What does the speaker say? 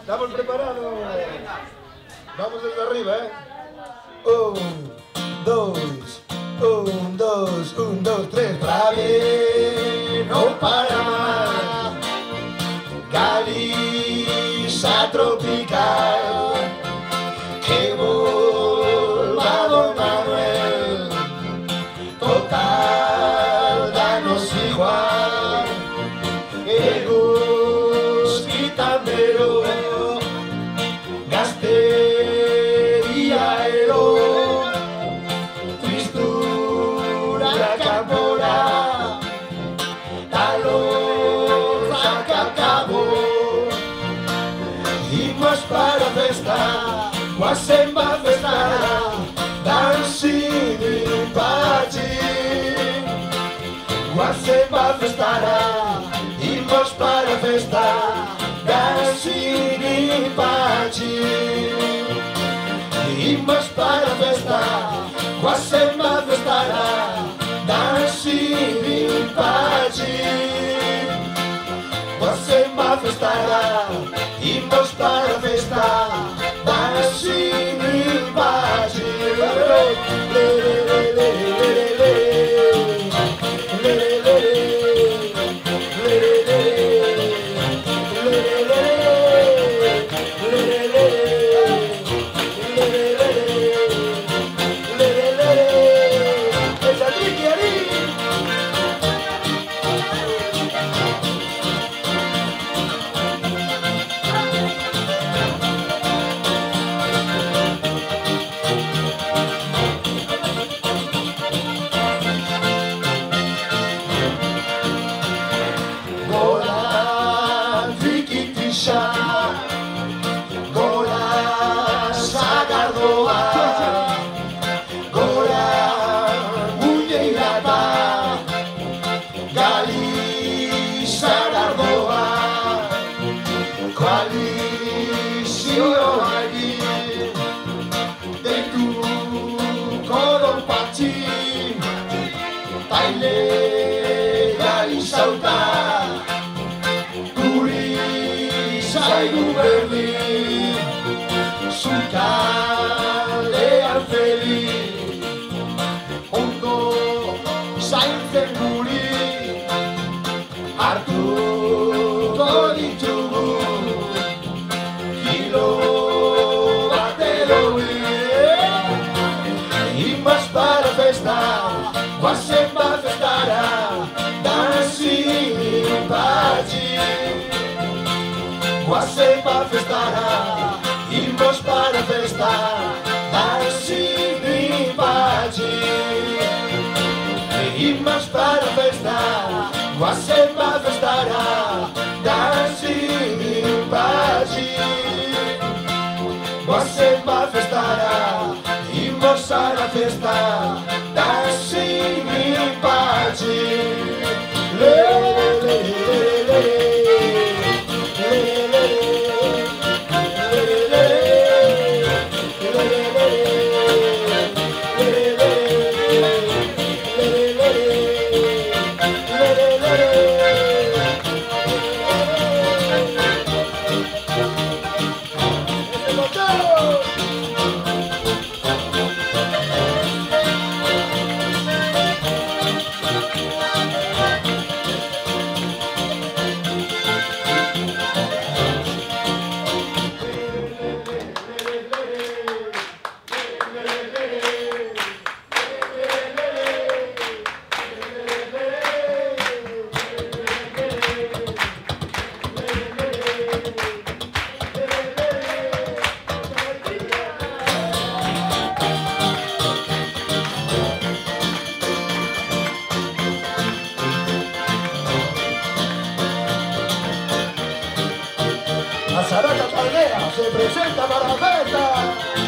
¿Estamos preparados? Vamos desde arriba, ¿eh? Un, dos, un, dos, un, dos, tres, bravi. gazteria ero. Tristura kanpora Talorrak akabo Imos para festa Guazen bat festa Danzini batxin Guazen bat festara Ali, Senhor, Ali, Dentro Coram Pati Taile Gai Saudade Quase para festar e Irmãos para festar Dá-se invade Irmãos para festar Quase para festar Dá-se invade Você para festar e Irmãos para festar Azarata Palmera se presenta para la fiesta.